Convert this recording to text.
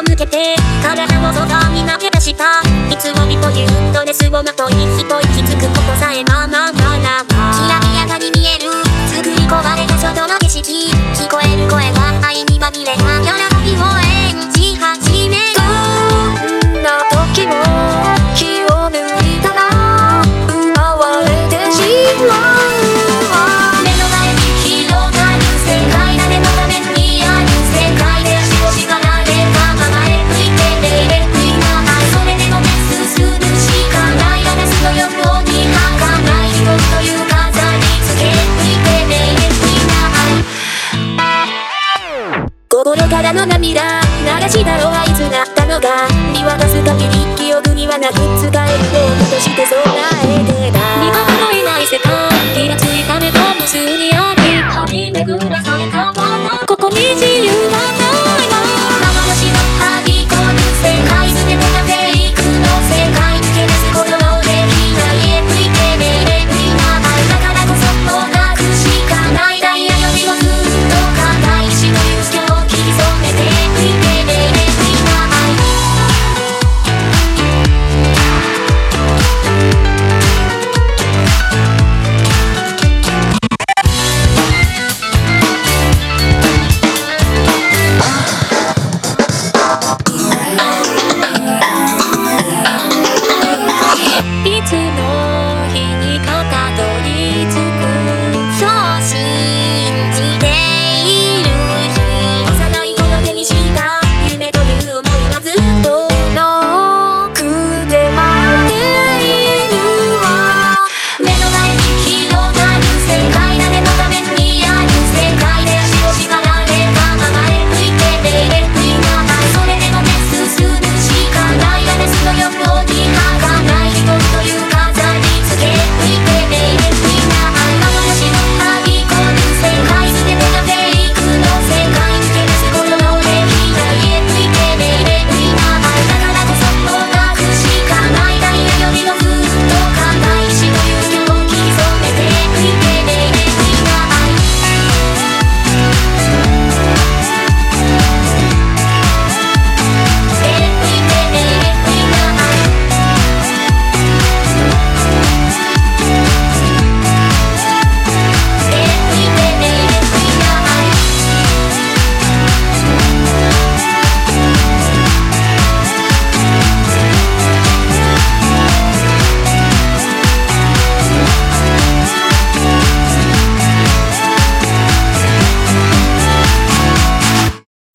を抜けて体を空に投げ出した。いつもみというドレスをまとい一息つくこと心からの涙。流したろあいつだったのが見渡す限り記憶にはなく使える